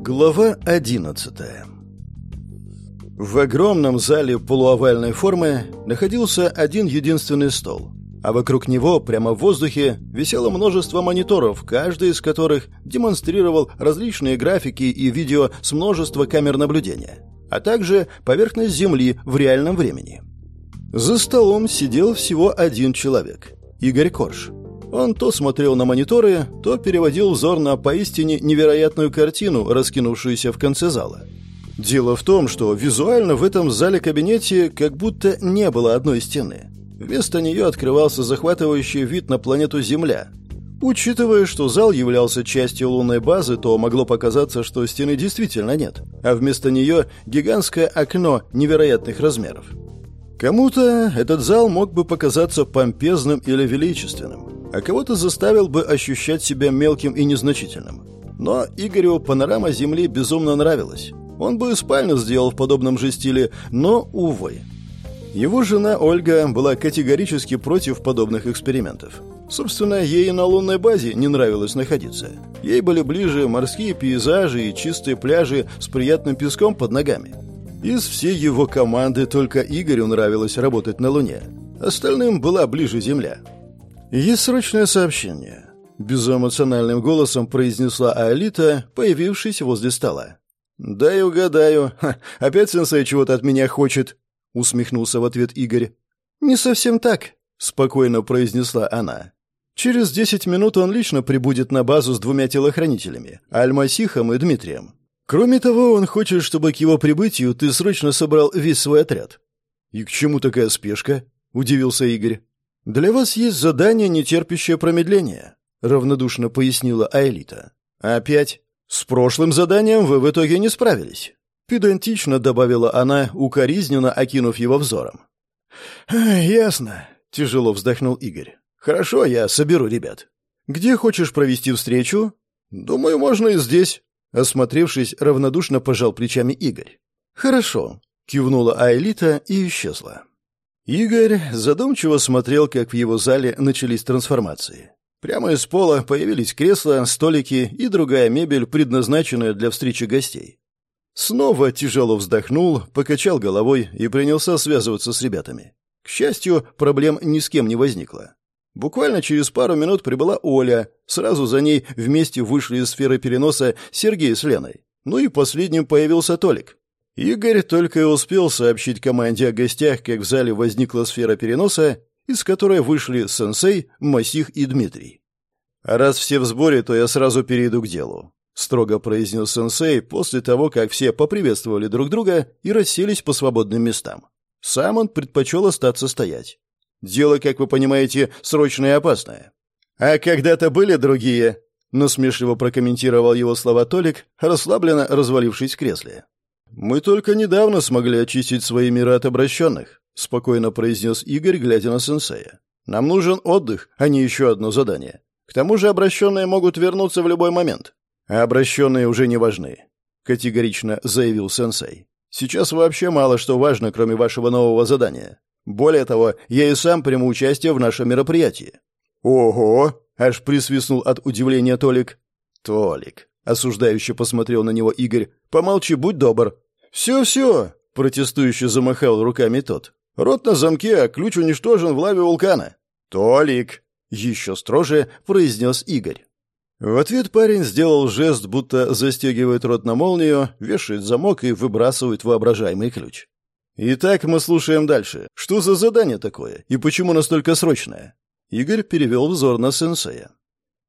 Глава 11 В огромном зале полуовальной формы находился один единственный стол, а вокруг него, прямо в воздухе, висело множество мониторов, каждый из которых демонстрировал различные графики и видео с множества камер наблюдения, а также поверхность Земли в реальном времени. За столом сидел всего один человек – Игорь Корж – он то смотрел на мониторы, то переводил взор на поистине невероятную картину, раскинувшуюся в конце зала. Дело в том, что визуально в этом зале-кабинете как будто не было одной стены. Вместо нее открывался захватывающий вид на планету Земля. Учитывая, что зал являлся частью лунной базы, то могло показаться, что стены действительно нет, а вместо нее гигантское окно невероятных размеров. Кому-то этот зал мог бы показаться помпезным или величественным, а кого-то заставил бы ощущать себя мелким и незначительным. Но Игорю панорама Земли безумно нравилась. Он бы и спальню сделал в подобном же стиле, но, увы. Его жена Ольга была категорически против подобных экспериментов. Собственно, ей на лунной базе не нравилось находиться. Ей были ближе морские пейзажи и чистые пляжи с приятным песком под ногами. Из всей его команды только Игорю нравилось работать на Луне. Остальным была ближе Земля. «Есть срочное сообщение», — безэмоциональным голосом произнесла Аэлита, появившись возле стола. «Дай угадаю. Ха, опять сенсей чего-то от меня хочет», — усмехнулся в ответ Игорь. «Не совсем так», — спокойно произнесла она. «Через десять минут он лично прибудет на базу с двумя телохранителями, Альмасихом и Дмитрием. Кроме того, он хочет, чтобы к его прибытию ты срочно собрал весь свой отряд». «И к чему такая спешка?» — удивился Игорь. «Для вас есть задание, не терпящее промедления», — равнодушно пояснила Аэлита. «Опять? С прошлым заданием вы в итоге не справились», — педантично добавила она, укоризненно окинув его взором. «Ясно», — тяжело вздохнул Игорь. «Хорошо, я соберу ребят. Где хочешь провести встречу?» «Думаю, можно и здесь», — осмотревшись, равнодушно пожал плечами Игорь. «Хорошо», — кивнула Аэлита и исчезла. Игорь задумчиво смотрел, как в его зале начались трансформации. Прямо из пола появились кресла, столики и другая мебель, предназначенная для встречи гостей. Снова тяжело вздохнул, покачал головой и принялся связываться с ребятами. К счастью, проблем ни с кем не возникло. Буквально через пару минут прибыла Оля, сразу за ней вместе вышли из сферы переноса Сергей с Леной. Ну и последним появился Толик. Игорь только и успел сообщить команде о гостях, как в зале возникла сфера переноса, из которой вышли сенсей, Масих и Дмитрий. «А раз все в сборе, то я сразу перейду к делу», — строго произнес сенсей после того, как все поприветствовали друг друга и расселись по свободным местам. Сам он предпочел остаться стоять. Дело, как вы понимаете, срочное и опасное. «А когда-то были другие», — насмешливо прокомментировал его слова Толик, расслабленно развалившись в кресле. «Мы только недавно смогли очистить свои миры от обращенных», — спокойно произнес Игорь, глядя на сенсея. «Нам нужен отдых, а не еще одно задание. К тому же обращенные могут вернуться в любой момент. А обращенные уже не важны», — категорично заявил сенсей. «Сейчас вообще мало что важно, кроме вашего нового задания. Более того, я и сам приму участие в нашем мероприятии». «Ого!» — аж присвистнул от удивления Толик. «Толик, Осуждающе посмотрел на него Игорь. «Помолчи, будь добр». «Все-все», — протестующе замахал руками тот. «Рот на замке, а ключ уничтожен в лаве вулкана». «Толик», — еще строже произнес Игорь. В ответ парень сделал жест, будто застегивает рот на молнию, вешает замок и выбрасывает воображаемый ключ. «Итак, мы слушаем дальше. Что за задание такое? И почему настолько срочное?» Игорь перевел взор на сенсея.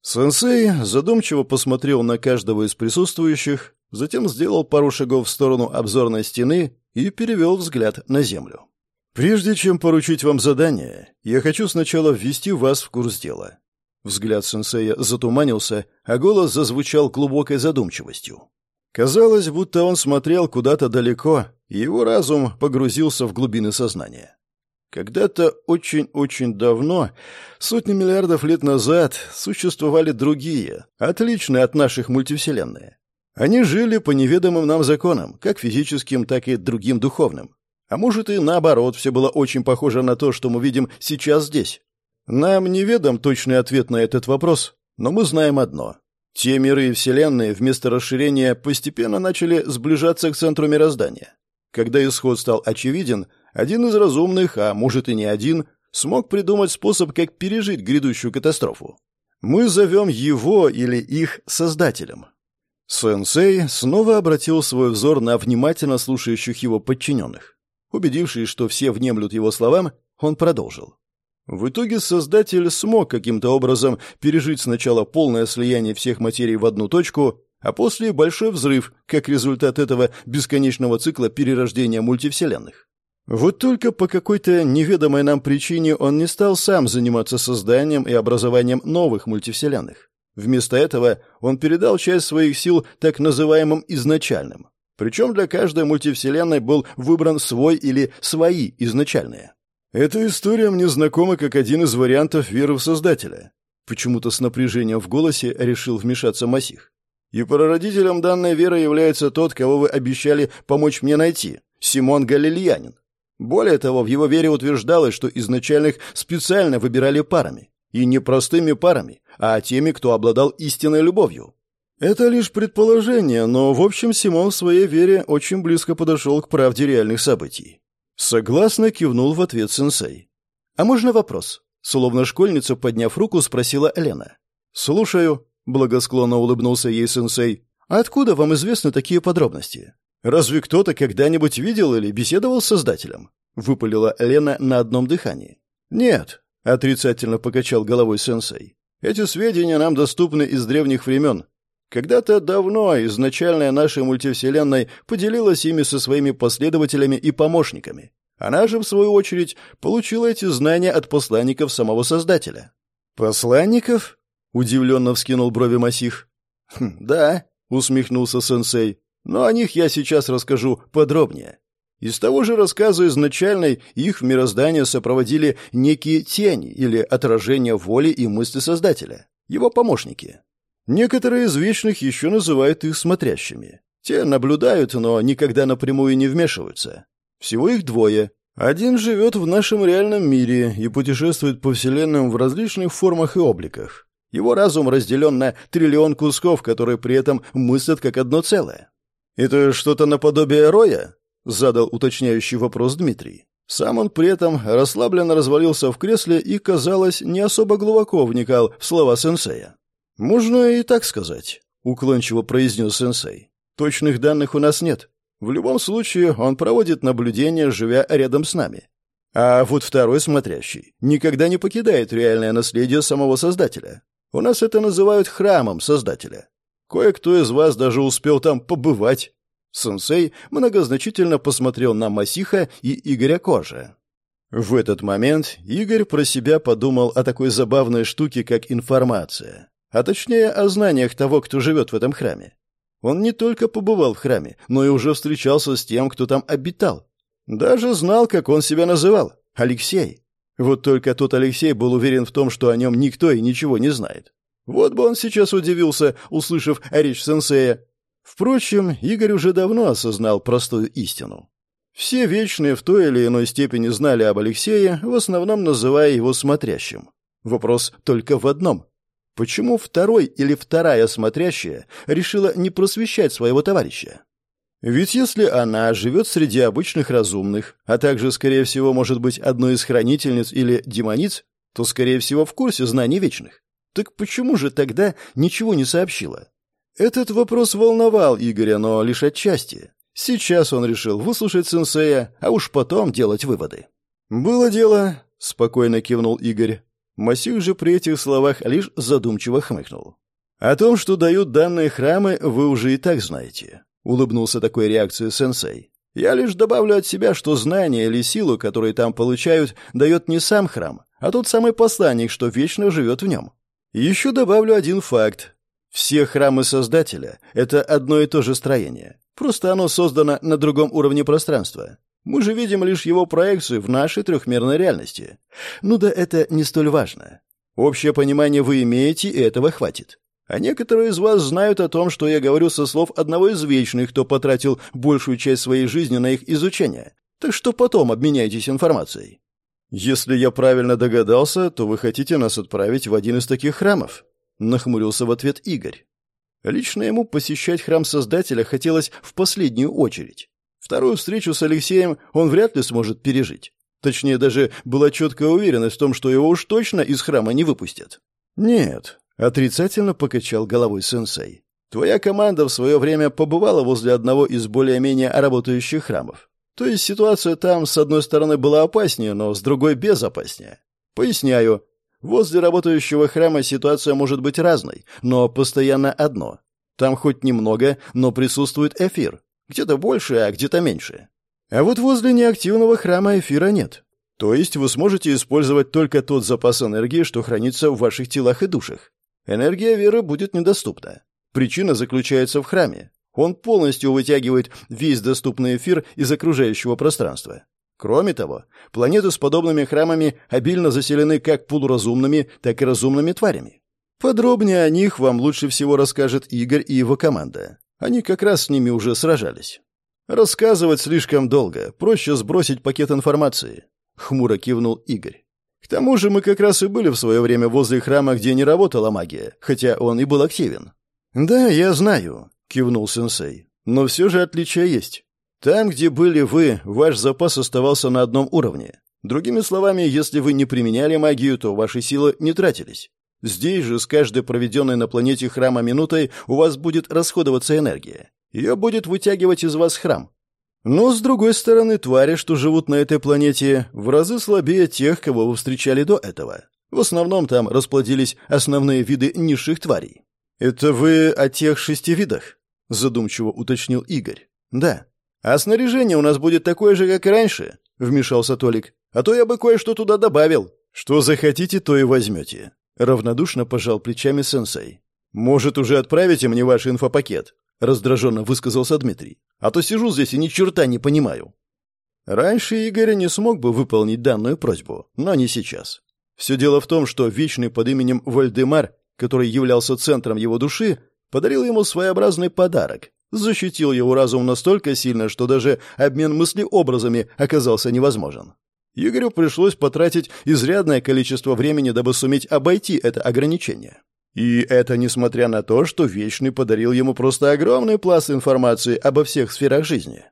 Сенсей задумчиво посмотрел на каждого из присутствующих, затем сделал пару шагов в сторону обзорной стены и перевел взгляд на землю. «Прежде чем поручить вам задание, я хочу сначала ввести вас в курс дела». Взгляд сенсея затуманился, а голос зазвучал глубокой задумчивостью. Казалось, будто он смотрел куда-то далеко, и его разум погрузился в глубины сознания. Когда-то очень-очень давно, сотни миллиардов лет назад, существовали другие, отличные от наших мультивселенные. Они жили по неведомым нам законам, как физическим, так и другим духовным. А может и наоборот, все было очень похоже на то, что мы видим сейчас здесь. Нам неведом точный ответ на этот вопрос, но мы знаем одно. Те миры и вселенные вместо расширения постепенно начали сближаться к центру мироздания. Когда исход стал очевиден, один из разумных, а может и не один, смог придумать способ, как пережить грядущую катастрофу. Мы зовем его или их создателем. Сенсей снова обратил свой взор на внимательно слушающих его подчиненных. Убедившись, что все внемлют его словам, он продолжил. В итоге Создатель смог каким-то образом пережить сначала полное слияние всех материй в одну точку, а после большой взрыв, как результат этого бесконечного цикла перерождения мультивселенных. Вот только по какой-то неведомой нам причине он не стал сам заниматься созданием и образованием новых мультивселенных. Вместо этого он передал часть своих сил так называемым изначальным. Причем для каждой мультивселенной был выбран свой или свои изначальные. Эта история мне знакома как один из вариантов веры в Создателя. Почему-то с напряжением в голосе решил вмешаться Масих. И прародителем данной веры является тот, кого вы обещали помочь мне найти, Симон Галилеянин. Более того, в его вере утверждалось, что изначальных специально выбирали парами. И не простыми парами, а теми, кто обладал истинной любовью. Это лишь предположение, но, в общем, Симон в своей вере очень близко подошел к правде реальных событий. Согласно кивнул в ответ сенсей. «А можно вопрос?» Словно школьница, подняв руку, спросила Лена. «Слушаю», — благосклонно улыбнулся ей сенсей. «А откуда вам известны такие подробности? Разве кто-то когда-нибудь видел или беседовал с Создателем?» — выпалила Лена на одном дыхании. «Нет», — отрицательно покачал головой сенсей. «Эти сведения нам доступны из древних времен, когда-то давно изначальная наша мультивселенная поделилась ими со своими последователями и помощниками. Она же, в свою очередь, получила эти знания от посланников самого Создателя. «Посланников?» — удивленно вскинул брови Масих. «Хм, «Да», — усмехнулся сенсей, — «но о них я сейчас расскажу подробнее». Из того же рассказа изначальной их в мироздание сопроводили некие тени или отражения воли и мысли Создателя, его помощники. Некоторые из вечных еще называют их смотрящими. Те наблюдают, но никогда напрямую не вмешиваются. Всего их двое. Один живет в нашем реальном мире и путешествует по вселенным в различных формах и обликах. Его разум разделен на триллион кусков, которые при этом мыслят как одно целое. «Это что-то наподобие Роя?» — задал уточняющий вопрос Дмитрий. Сам он при этом расслабленно развалился в кресле и, казалось, не особо глубоко вникал в слова сенсея. «Можно и так сказать», — уклончиво произнес сенсей. «Точных данных у нас нет. В любом случае, он проводит наблюдение, живя рядом с нами. А вот второй смотрящий никогда не покидает реальное наследие самого Создателя. У нас это называют храмом Создателя. Кое-кто из вас даже успел там побывать». Сенсей многозначительно посмотрел на Масиха и Игоря Кожа. В этот момент Игорь про себя подумал о такой забавной штуке, как информация а точнее о знаниях того, кто живет в этом храме. Он не только побывал в храме, но и уже встречался с тем, кто там обитал. Даже знал, как он себя называл — Алексей. Вот только тот Алексей был уверен в том, что о нем никто и ничего не знает. Вот бы он сейчас удивился, услышав речь сенсея. Впрочем, Игорь уже давно осознал простую истину. Все вечные в той или иной степени знали об Алексее, в основном называя его смотрящим. Вопрос только в одном. Почему второй или вторая смотрящая решила не просвещать своего товарища? Ведь если она живет среди обычных разумных, а также, скорее всего, может быть одной из хранительниц или демониц, то, скорее всего, в курсе знаний вечных. Так почему же тогда ничего не сообщила? Этот вопрос волновал Игоря, но лишь отчасти. Сейчас он решил выслушать сенсея, а уж потом делать выводы. «Было дело», — спокойно кивнул Игорь. Масюк же при этих словах лишь задумчиво хмыкнул. «О том, что дают данные храмы, вы уже и так знаете», — улыбнулся такой реакцией сенсей. «Я лишь добавлю от себя, что знания или силу, которые там получают, дает не сам храм, а тот самый посланник, что вечно живет в нем. Еще добавлю один факт. Все храмы Создателя — это одно и то же строение. Просто оно создано на другом уровне пространства. Мы же видим лишь его проекцию в нашей трехмерной реальности. Ну да это не столь важно. Общее понимание вы имеете, и этого хватит. А некоторые из вас знают о том, что я говорю со слов одного из вечных, кто потратил большую часть своей жизни на их изучение. Так что потом обменяйтесь информацией. Если я правильно догадался, то вы хотите нас отправить в один из таких храмов, нахмурился в ответ Игорь. Лично ему посещать храм Создателя хотелось в последнюю очередь. Вторую встречу с Алексеем он вряд ли сможет пережить. Точнее, даже была четкая уверенность в том, что его уж точно из храма не выпустят. «Нет», — отрицательно покачал головой сенсей. «Твоя команда в свое время побывала возле одного из более-менее работающих храмов. То есть ситуация там, с одной стороны, была опаснее, но с другой — безопаснее. Поясняю. Возле работающего храма ситуация может быть разной, но постоянно одно. Там хоть немного, но присутствует эфир. Где-то больше, а где-то меньше. А вот возле неактивного храма эфира нет. То есть вы сможете использовать только тот запас энергии, что хранится в ваших телах и душах. Энергия веры будет недоступна. Причина заключается в храме. Он полностью вытягивает весь доступный эфир из окружающего пространства. Кроме того, планеты с подобными храмами обильно заселены как полуразумными, так и разумными тварями. Подробнее о них вам лучше всего расскажет Игорь и его команда. Они как раз с ними уже сражались. Рассказывать слишком долго, проще сбросить пакет информации. Хмуро кивнул Игорь. К тому же мы как раз и были в свое время возле храма, где не работала магия, хотя он и был активен. Да, я знаю, кивнул сенсей. Но все же отличия есть. Там, где были вы, ваш запас оставался на одном уровне. Другими словами, если вы не применяли магию, то ваши силы не тратились. Здесь же с каждой проведенной на планете храма минутой у вас будет расходоваться энергия. Ее будет вытягивать из вас храм. Но, с другой стороны, твари, что живут на этой планете, в разы слабее тех, кого вы встречали до этого. В основном там расплодились основные виды низших тварей. «Это вы о тех шести видах?» — задумчиво уточнил Игорь. «Да. А снаряжение у нас будет такое же, как и раньше?» — вмешался Толик. «А то я бы кое-что туда добавил. Что захотите, то и возьмете. Равнодушно пожал плечами сенсей. «Может, уже отправите мне ваш инфопакет?» Раздраженно высказался Дмитрий. «А то сижу здесь и ни черта не понимаю». Раньше Игорь не смог бы выполнить данную просьбу, но не сейчас. Все дело в том, что Вечный под именем Вальдемар, который являлся центром его души, подарил ему своеобразный подарок. Защитил его разум настолько сильно, что даже обмен мыслеобразами оказался невозможен. Игорю пришлось потратить изрядное количество времени, дабы суметь обойти это ограничение. И это несмотря на то, что Вечный подарил ему просто огромный пласт информации обо всех сферах жизни.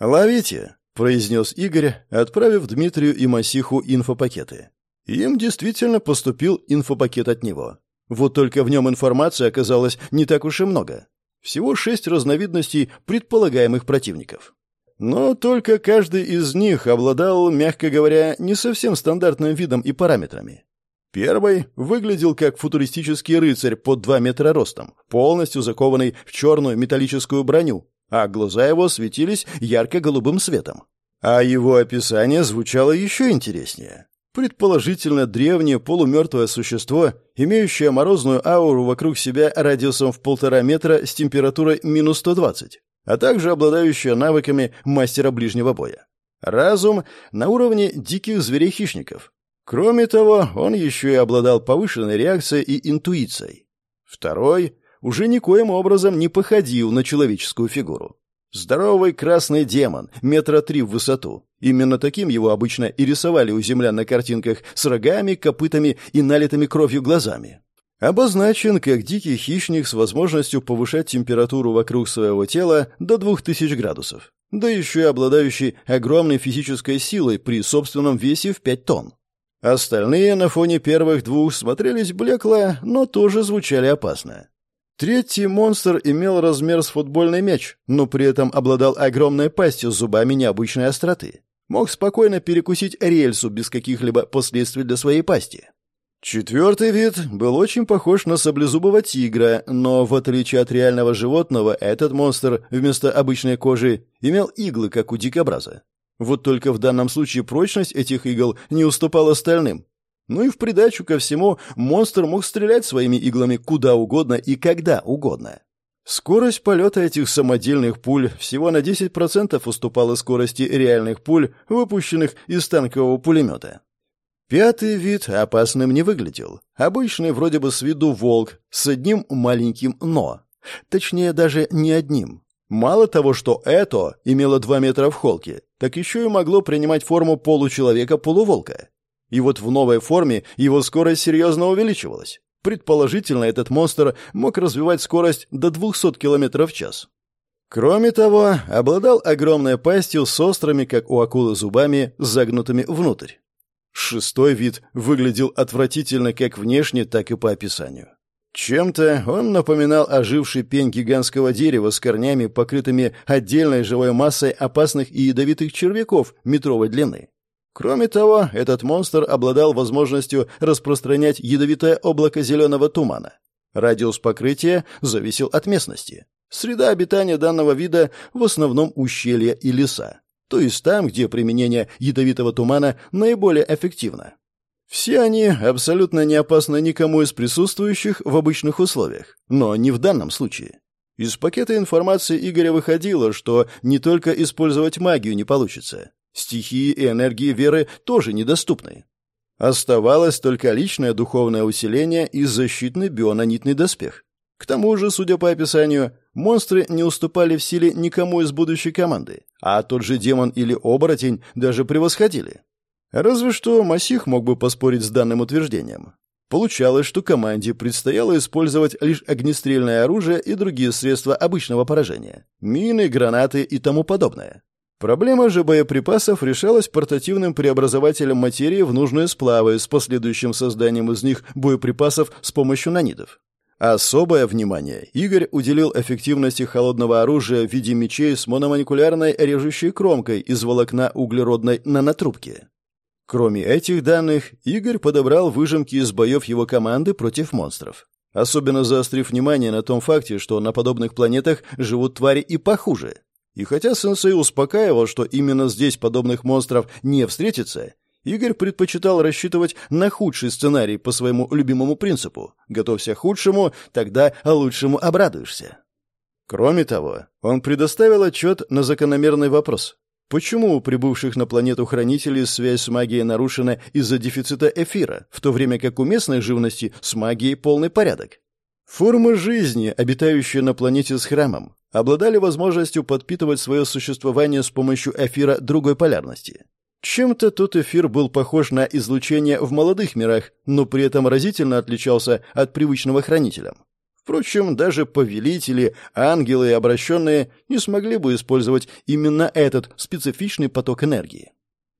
«Ловите», — произнес Игорь, отправив Дмитрию и Масиху инфопакеты. Им действительно поступил инфопакет от него. Вот только в нем информации оказалось не так уж и много. Всего шесть разновидностей предполагаемых противников. Но только каждый из них обладал, мягко говоря, не совсем стандартным видом и параметрами. Первый выглядел как футуристический рыцарь под 2 метра ростом, полностью закованный в черную металлическую броню, а глаза его светились ярко-голубым светом. А его описание звучало еще интереснее. Предположительно, древнее полумертвое существо, имеющее морозную ауру вокруг себя радиусом в полтора метра с температурой минус 120 а также обладающая навыками мастера ближнего боя. Разум на уровне диких зверей-хищников. Кроме того, он еще и обладал повышенной реакцией и интуицией. Второй уже никоим образом не походил на человеческую фигуру. Здоровый красный демон, метра три в высоту. Именно таким его обычно и рисовали у землян на картинках с рогами, копытами и налитыми кровью глазами. Обозначен как дикий хищник с возможностью повышать температуру вокруг своего тела до 2000 градусов, да еще и обладающий огромной физической силой при собственном весе в 5 тонн. Остальные на фоне первых двух смотрелись блекло, но тоже звучали опасно. Третий монстр имел размер с футбольный мяч, но при этом обладал огромной пастью с зубами необычной остроты. Мог спокойно перекусить рельсу без каких-либо последствий для своей пасти. Четвертый вид был очень похож на саблезубого тигра, но в отличие от реального животного, этот монстр вместо обычной кожи имел иглы, как у дикобраза. Вот только в данном случае прочность этих игл не уступала остальным. Ну и в придачу ко всему, монстр мог стрелять своими иглами куда угодно и когда угодно. Скорость полета этих самодельных пуль всего на 10% уступала скорости реальных пуль, выпущенных из танкового пулемета. Пятый вид опасным не выглядел. Обычный вроде бы с виду волк, с одним маленьким «но». Точнее, даже не одним. Мало того, что это имело два метра в холке, так еще и могло принимать форму получеловека-полуволка. И вот в новой форме его скорость серьезно увеличивалась. Предположительно, этот монстр мог развивать скорость до 200 км в час. Кроме того, обладал огромной пастью с острыми, как у акулы, зубами, загнутыми внутрь. Шестой вид выглядел отвратительно как внешне, так и по описанию. Чем-то он напоминал оживший пень гигантского дерева с корнями, покрытыми отдельной живой массой опасных и ядовитых червяков метровой длины. Кроме того, этот монстр обладал возможностью распространять ядовитое облако зеленого тумана. Радиус покрытия зависел от местности. Среда обитания данного вида в основном ущелья и леса, то есть там, где применение ядовитого тумана наиболее эффективно. Все они абсолютно не опасны никому из присутствующих в обычных условиях, но не в данном случае. Из пакета информации Игоря выходило, что не только использовать магию не получится. Стихии и энергии веры тоже недоступны. Оставалось только личное духовное усиление и защитный бионанитный доспех. К тому же, судя по описанию, монстры не уступали в силе никому из будущей команды, а тот же демон или оборотень даже превосходили. Разве что Масих мог бы поспорить с данным утверждением. Получалось, что команде предстояло использовать лишь огнестрельное оружие и другие средства обычного поражения – мины, гранаты и тому подобное. Проблема же боеприпасов решалась портативным преобразователем материи в нужные сплавы с последующим созданием из них боеприпасов с помощью нанитов. Особое внимание Игорь уделил эффективности холодного оружия в виде мечей с мономаникулярной режущей кромкой из волокна углеродной нанотрубки. Кроме этих данных, Игорь подобрал выжимки из боев его команды против монстров. Особенно заострив внимание на том факте, что на подобных планетах живут твари и похуже. И хотя сенсей успокаивал, что именно здесь подобных монстров не встретится, Игорь предпочитал рассчитывать на худший сценарий по своему любимому принципу. Готовься к худшему, тогда лучшему обрадуешься. Кроме того, он предоставил отчет на закономерный вопрос. Почему у прибывших на планету хранителей связь с магией нарушена из-за дефицита эфира, в то время как у местной живности с магией полный порядок? Формы жизни, обитающие на планете с храмом, обладали возможностью подпитывать свое существование с помощью эфира другой полярности. Чем-то тот эфир был похож на излучение в молодых мирах, но при этом разительно отличался от привычного хранителям. Впрочем, даже повелители, ангелы и обращенные не смогли бы использовать именно этот специфичный поток энергии.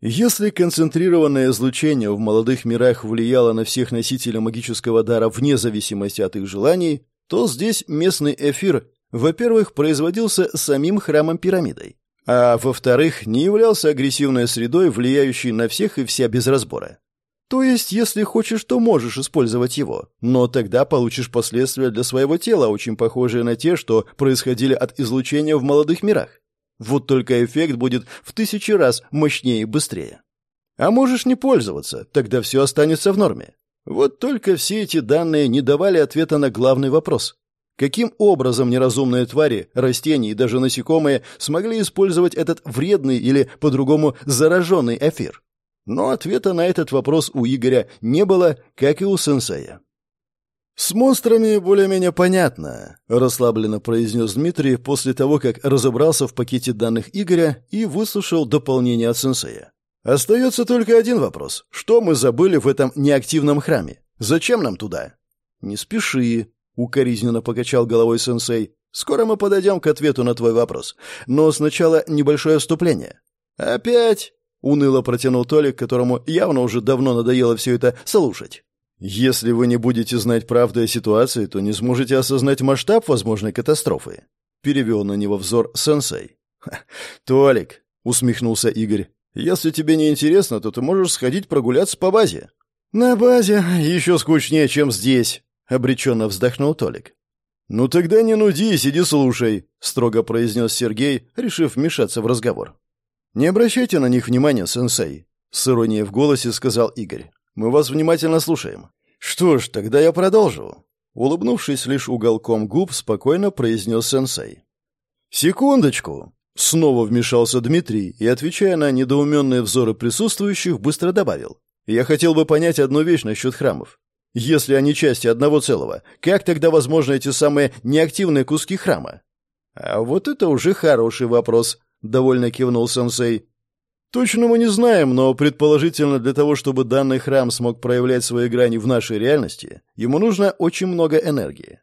Если концентрированное излучение в молодых мирах влияло на всех носителей магического дара вне зависимости от их желаний, то здесь местный эфир во-первых, производился самим храмом-пирамидой, а во-вторых, не являлся агрессивной средой, влияющей на всех и вся без разбора. То есть, если хочешь, то можешь использовать его, но тогда получишь последствия для своего тела, очень похожие на те, что происходили от излучения в молодых мирах. Вот только эффект будет в тысячи раз мощнее и быстрее. А можешь не пользоваться, тогда все останется в норме. Вот только все эти данные не давали ответа на главный вопрос. Каким образом неразумные твари, растения и даже насекомые смогли использовать этот вредный или, по-другому, зараженный эфир? Но ответа на этот вопрос у Игоря не было, как и у сенсея. «С монстрами более-менее понятно», — расслабленно произнес Дмитрий после того, как разобрался в пакете данных Игоря и выслушал дополнение от сенсея. «Остается только один вопрос. Что мы забыли в этом неактивном храме? Зачем нам туда?» «Не спеши», — укоризненно покачал головой сенсей. «Скоро мы подойдем к ответу на твой вопрос. Но сначала небольшое вступление». «Опять?» — уныло протянул Толик, которому явно уже давно надоело все это слушать. «Если вы не будете знать правды о ситуации, то не сможете осознать масштаб возможной катастрофы», — перевел на него взор сенсей. «Толик», — усмехнулся Игорь, — «если тебе не интересно, то ты можешь сходить прогуляться по базе». «На базе еще скучнее, чем здесь», — обреченно вздохнул Толик. «Ну тогда не нуди, сиди слушай», — строго произнес Сергей, решив вмешаться в разговор. «Не обращайте на них внимания, сенсей», — с иронией в голосе сказал Игорь. «Мы вас внимательно слушаем». «Что ж, тогда я продолжу», — улыбнувшись лишь уголком губ, спокойно произнес сенсей. «Секундочку», — снова вмешался Дмитрий и, отвечая на недоуменные взоры присутствующих, быстро добавил. «Я хотел бы понять одну вещь насчет храмов. Если они части одного целого, как тогда возможны эти самые неактивные куски храма? А вот это уже хороший вопрос, довольно кивнул сенсей. Точно мы не знаем, но предположительно для того, чтобы данный храм смог проявлять свои грани в нашей реальности, ему нужно очень много энергии.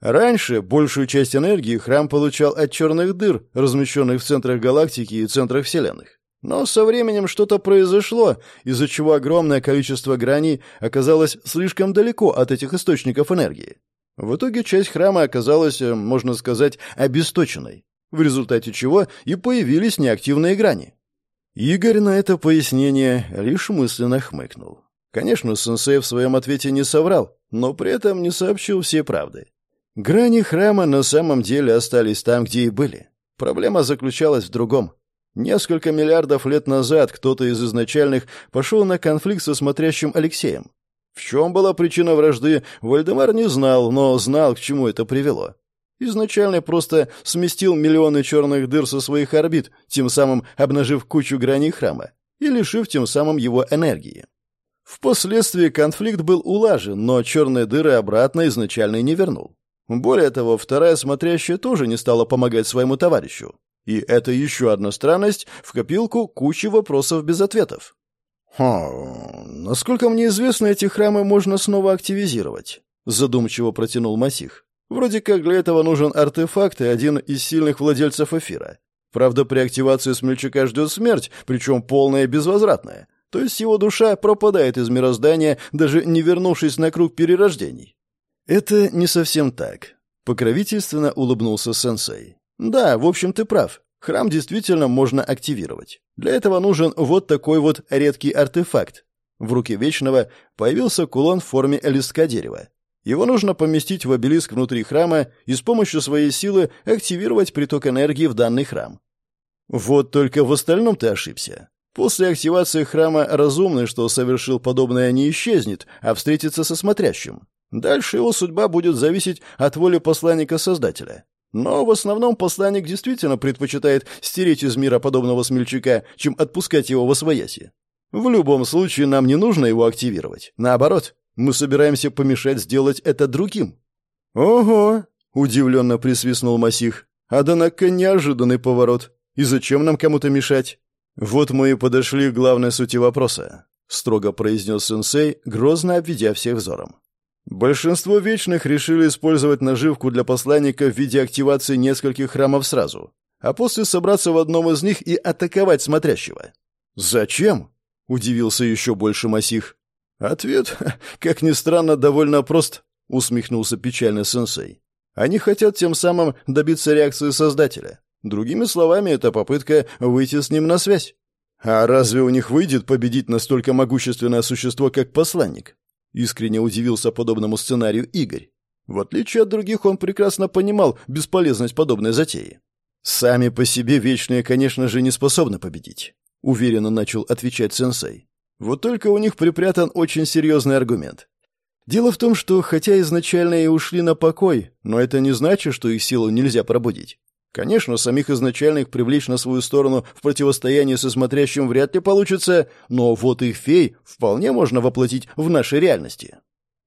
Раньше большую часть энергии храм получал от черных дыр, размещенных в центрах галактики и центрах вселенных. Но со временем что-то произошло, из-за чего огромное количество граней оказалось слишком далеко от этих источников энергии. В итоге часть храма оказалась, э, можно сказать, обесточенной, в результате чего и появились неактивные грани. Игорь на это пояснение лишь мысленно хмыкнул. Конечно, сенсей в своем ответе не соврал, но при этом не сообщил всей правды. Грани храма на самом деле остались там, где и были. Проблема заключалась в другом. Несколько миллиардов лет назад кто-то из изначальных пошел на конфликт со смотрящим Алексеем. В чем была причина вражды, Вальдемар не знал, но знал, к чему это привело. Изначально просто сместил миллионы черных дыр со своих орбит, тем самым обнажив кучу граней храма и лишив тем самым его энергии. Впоследствии конфликт был улажен, но черные дыры обратно изначально не вернул. Более того, вторая смотрящая тоже не стала помогать своему товарищу. И это еще одна странность в копилку кучи вопросов без ответов. «Хм, насколько мне известно, эти храмы можно снова активизировать», — задумчиво протянул Масих. Вроде как для этого нужен артефакт и один из сильных владельцев эфира. Правда, при активации смельчака ждет смерть, причем полная и безвозвратная. То есть его душа пропадает из мироздания, даже не вернувшись на круг перерождений. Это не совсем так. Покровительственно улыбнулся сенсей. Да, в общем, ты прав. Храм действительно можно активировать. Для этого нужен вот такой вот редкий артефакт. В руке Вечного появился кулон в форме листка дерева. Его нужно поместить в обелиск внутри храма и с помощью своей силы активировать приток энергии в данный храм. Вот только в остальном ты ошибся. После активации храма разумный, что совершил подобное, не исчезнет, а встретится со смотрящим. Дальше его судьба будет зависеть от воли посланника-создателя. Но в основном посланник действительно предпочитает стереть из мира подобного смельчака, чем отпускать его во свояси. В любом случае нам не нужно его активировать. Наоборот, мы собираемся помешать сделать это другим». «Ого!» — удивленно присвистнул Масих. «Однако неожиданный поворот. И зачем нам кому-то мешать?» «Вот мы и подошли к главной сути вопроса», — строго произнес сенсей, грозно обведя всех взором. Большинство вечных решили использовать наживку для посланника в виде активации нескольких храмов сразу, а после собраться в одном из них и атаковать смотрящего. «Зачем?» — удивился еще больше Масих. Ответ, как ни странно, довольно прост, усмехнулся печально сенсей. Они хотят тем самым добиться реакции создателя. Другими словами, это попытка выйти с ним на связь. А разве у них выйдет победить настолько могущественное существо, как посланник? Искренне удивился подобному сценарию Игорь. В отличие от других, он прекрасно понимал бесполезность подобной затеи. «Сами по себе вечные, конечно же, не способны победить», — уверенно начал отвечать сенсей. Вот только у них припрятан очень серьезный аргумент. Дело в том, что хотя изначально и ушли на покой, но это не значит, что их силу нельзя пробудить. Конечно, самих изначальных привлечь на свою сторону в противостоянии со смотрящим вряд ли получится, но вот их фей вполне можно воплотить в нашей реальности.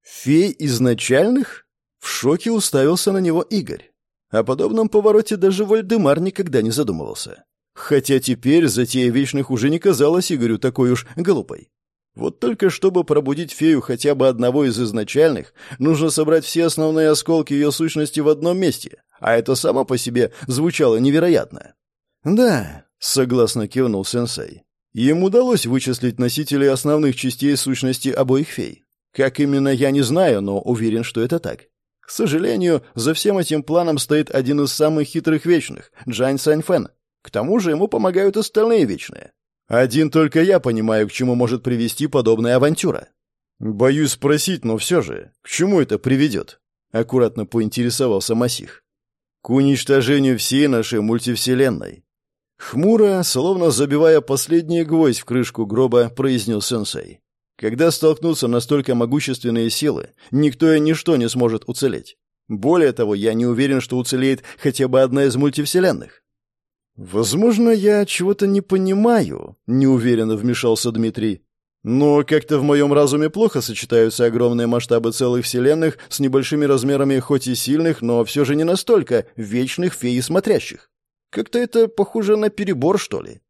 Фей изначальных? В шоке уставился на него Игорь. О подобном повороте даже Вальдемар никогда не задумывался. Хотя теперь затея вечных уже не казалась Игорю такой уж глупой. Вот только чтобы пробудить фею хотя бы одного из изначальных, нужно собрать все основные осколки ее сущности в одном месте, а это само по себе звучало невероятно. «Да», — согласно кивнул сенсей. Им удалось вычислить носителей основных частей сущности обоих фей. Как именно, я не знаю, но уверен, что это так. К сожалению, за всем этим планом стоит один из самых хитрых вечных — Джань Саньфэн, к тому же ему помогают остальные вечные. Один только я понимаю, к чему может привести подобная авантюра. Боюсь спросить, но все же, к чему это приведет? Аккуратно поинтересовался Масих. К уничтожению всей нашей мультивселенной. Хмуро, словно забивая последний гвоздь в крышку гроба, произнес сенсей. Когда столкнутся настолько могущественные силы, никто и ничто не сможет уцелеть. Более того, я не уверен, что уцелеет хотя бы одна из мультивселенных. «Возможно, я чего-то не понимаю», — неуверенно вмешался Дмитрий. «Но как-то в моем разуме плохо сочетаются огромные масштабы целых вселенных с небольшими размерами хоть и сильных, но все же не настолько вечных фей смотрящих. Как-то это похоже на перебор, что ли?»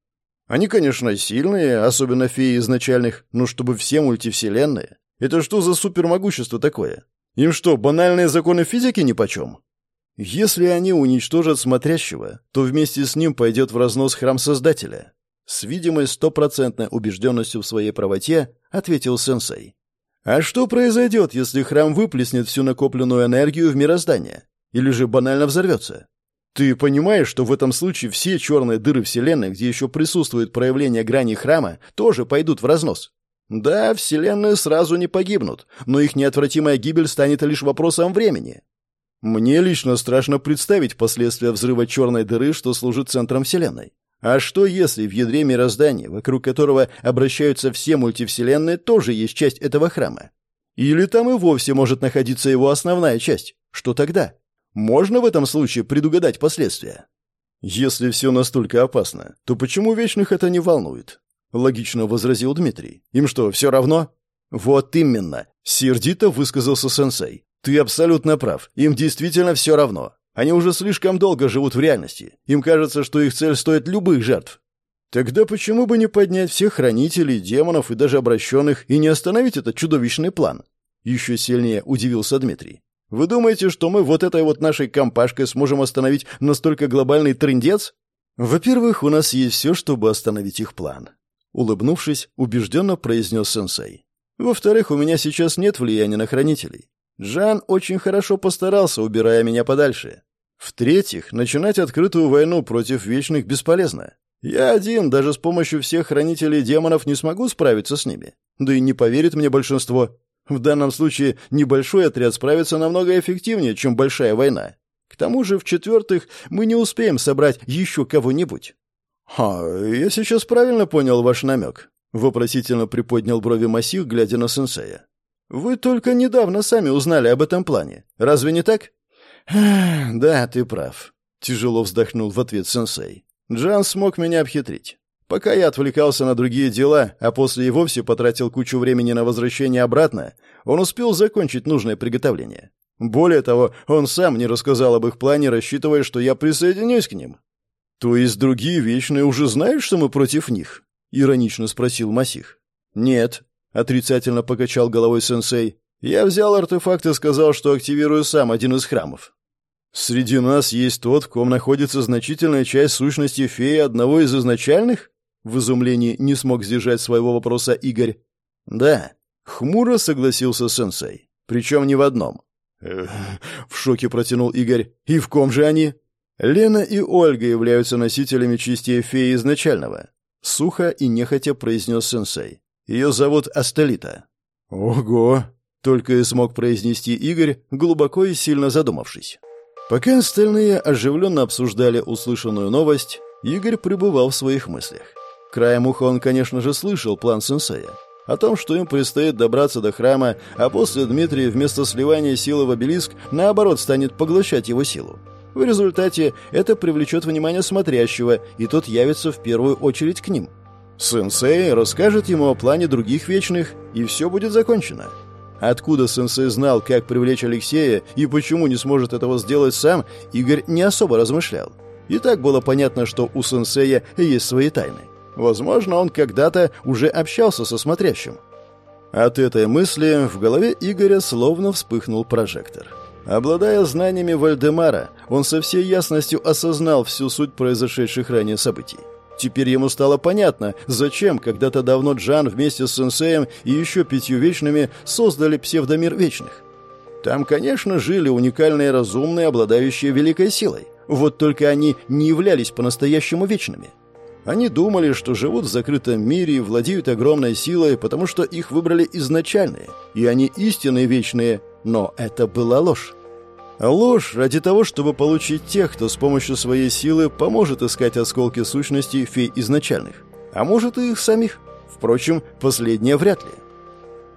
Они, конечно, сильные, особенно феи изначальных, но чтобы все мультивселенные. Это что за супермогущество такое? Им что, банальные законы физики нипочем? Если они уничтожат смотрящего, то вместе с ним пойдет в разнос храм Создателя. С видимой стопроцентной убежденностью в своей правоте ответил сенсей. А что произойдет, если храм выплеснет всю накопленную энергию в мироздание? Или же банально взорвется? Ты понимаешь, что в этом случае все черные дыры Вселенной, где еще присутствует проявление грани храма, тоже пойдут в разнос? Да, Вселенные сразу не погибнут, но их неотвратимая гибель станет лишь вопросом времени. Мне лично страшно представить последствия взрыва черной дыры, что служит центром Вселенной. А что если в ядре мироздания, вокруг которого обращаются все мультивселенные, тоже есть часть этого храма? Или там и вовсе может находиться его основная часть? Что тогда? Можно в этом случае предугадать последствия? Если все настолько опасно, то почему вечных это не волнует? Логично возразил Дмитрий. Им что, все равно? Вот именно, сердито высказался сенсей. Ты абсолютно прав. Им действительно все равно. Они уже слишком долго живут в реальности. Им кажется, что их цель стоит любых жертв. Тогда почему бы не поднять всех хранителей, демонов и даже обращенных и не остановить этот чудовищный план? Еще сильнее удивился Дмитрий. Вы думаете, что мы вот этой вот нашей компашкой сможем остановить настолько глобальный трындец? Во-первых, у нас есть все, чтобы остановить их план. Улыбнувшись, убежденно произнес сенсей. Во-вторых, у меня сейчас нет влияния на хранителей. Жан очень хорошо постарался, убирая меня подальше. В-третьих, начинать открытую войну против вечных бесполезно. Я один, даже с помощью всех хранителей демонов, не смогу справиться с ними. Да и не поверит мне большинство. В данном случае небольшой отряд справится намного эффективнее, чем большая война. К тому же, в-четвертых, мы не успеем собрать еще кого-нибудь. «Ха, я сейчас правильно понял ваш намек?» — вопросительно приподнял брови Масих, глядя на сенсея. «Вы только недавно сами узнали об этом плане. Разве не так?» «Да, ты прав», — тяжело вздохнул в ответ сенсей. «Джан смог меня обхитрить. Пока я отвлекался на другие дела, а после и вовсе потратил кучу времени на возвращение обратно, он успел закончить нужное приготовление. Более того, он сам не рассказал об их плане, рассчитывая, что я присоединюсь к ним. «То есть другие вечные уже знают, что мы против них?» — иронично спросил Масих. «Нет», — отрицательно покачал головой сенсей. «Я взял артефакт и сказал, что активирую сам один из храмов. Среди нас есть тот, в ком находится значительная часть сущности феи одного из изначальных?» В изумлении не смог сдержать своего вопроса Игорь. «Да», — хмуро согласился сенсей. «Причем не в одном». в шоке протянул Игорь. «И в ком же они?» «Лена и Ольга являются носителями частей феи изначального», — сухо и нехотя произнес сенсей. «Ее зовут Астелита». «Ого!» — только и смог произнести Игорь, глубоко и сильно задумавшись. Пока остальные оживленно обсуждали услышанную новость, Игорь пребывал в своих мыслях. Краем уха он, конечно же, слышал план сенсея. О том, что им предстоит добраться до храма, а после Дмитрий вместо сливания силы в обелиск, наоборот, станет поглощать его силу. В результате это привлечет внимание смотрящего, и тот явится в первую очередь к ним. Сенсей расскажет ему о плане других вечных, и все будет закончено. Откуда сенсей знал, как привлечь Алексея и почему не сможет этого сделать сам, Игорь не особо размышлял. И так было понятно, что у сенсея есть свои тайны. Возможно, он когда-то уже общался со смотрящим. От этой мысли в голове Игоря словно вспыхнул прожектор. Обладая знаниями Вальдемара, он со всей ясностью осознал всю суть произошедших ранее событий. Теперь ему стало понятно, зачем когда-то давно Джан вместе с сенсеем и еще пятью вечными создали псевдомир вечных. Там, конечно, жили уникальные разумные, обладающие великой силой. Вот только они не являлись по-настоящему вечными – они думали, что живут в закрытом мире и владеют огромной силой, потому что их выбрали изначальные, и они истинные вечные, но это была ложь. Ложь ради того, чтобы получить тех, кто с помощью своей силы поможет искать осколки сущности фей изначальных. А может и их самих. Впрочем, последнее вряд ли.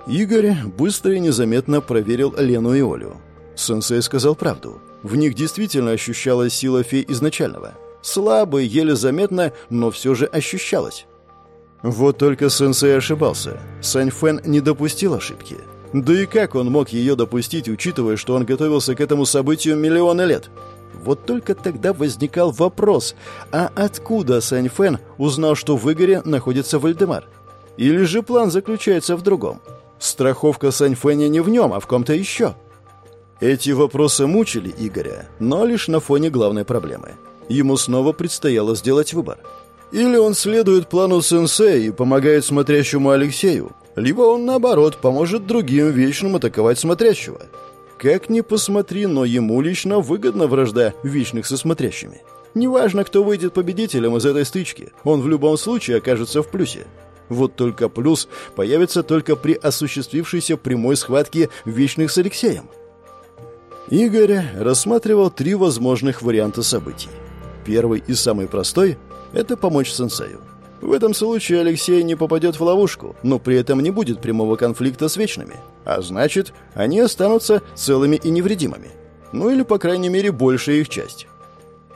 Игорь быстро и незаметно проверил Лену и Олю. Сенсей сказал правду. В них действительно ощущалась сила фей изначального – Слабо, еле заметно, но все же ощущалось. Вот только сенсей ошибался. Сань Фэн не допустил ошибки. Да и как он мог ее допустить, учитывая, что он готовился к этому событию миллионы лет? Вот только тогда возникал вопрос, а откуда Сань Фэн узнал, что в Игоре находится Вальдемар? Или же план заключается в другом? Страховка Сань Фэня не в нем, а в ком-то еще. Эти вопросы мучили Игоря, но лишь на фоне главной проблемы. Ему снова предстояло сделать выбор. Или он следует плану сенсея и помогает смотрящему Алексею, либо он, наоборот, поможет другим вечным атаковать смотрящего. Как ни посмотри, но ему лично выгодна вражда вечных со смотрящими. Неважно, кто выйдет победителем из этой стычки, он в любом случае окажется в плюсе. Вот только плюс появится только при осуществившейся прямой схватке вечных с Алексеем. Игорь рассматривал три возможных варианта событий. Первый и самый простой – это помочь сенсею. В этом случае Алексей не попадет в ловушку, но при этом не будет прямого конфликта с Вечными. А значит, они останутся целыми и невредимыми. Ну или, по крайней мере, большая их часть.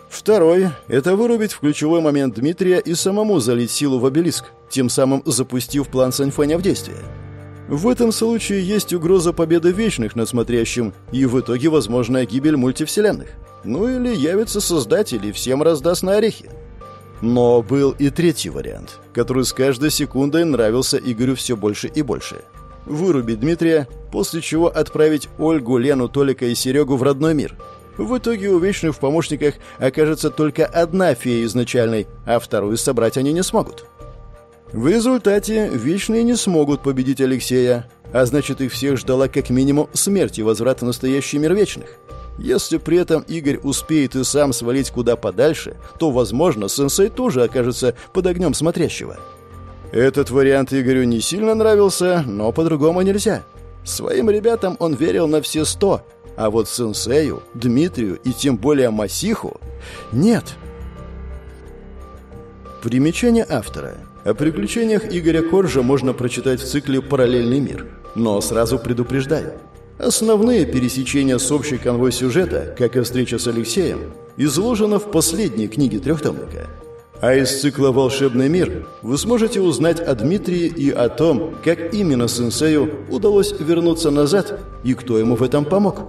Второй – это вырубить в ключевой момент Дмитрия и самому залить силу в обелиск, тем самым запустив план Саньфаня в действие. В этом случае есть угроза победы Вечных над Смотрящим и в итоге возможная гибель мультивселенных. Ну или явится Создатель и всем раздаст на орехи. Но был и третий вариант, который с каждой секундой нравился Игорю все больше и больше. Вырубить Дмитрия, после чего отправить Ольгу, Лену, Толика и Серегу в родной мир. В итоге у Вечных в помощниках окажется только одна фея изначальной, а вторую собрать они не смогут. В результате Вечные не смогут победить Алексея, а значит их всех ждала как минимум смерть и возврат в настоящий мир Вечных. Если при этом Игорь успеет и сам свалить куда подальше, то, возможно, сенсей тоже окажется под огнем смотрящего. Этот вариант Игорю не сильно нравился, но по-другому нельзя. Своим ребятам он верил на все сто, а вот сенсею, Дмитрию и тем более Масиху нет. Примечание автора. О приключениях Игоря Коржа можно прочитать в цикле «Параллельный мир». Но сразу предупреждаю – Основные пересечения с общей конвой сюжета, как и встреча с Алексеем, изложено в последней книге трехтомника. А из цикла «Волшебный мир» вы сможете узнать о Дмитрии и о том, как именно сенсею удалось вернуться назад и кто ему в этом помог.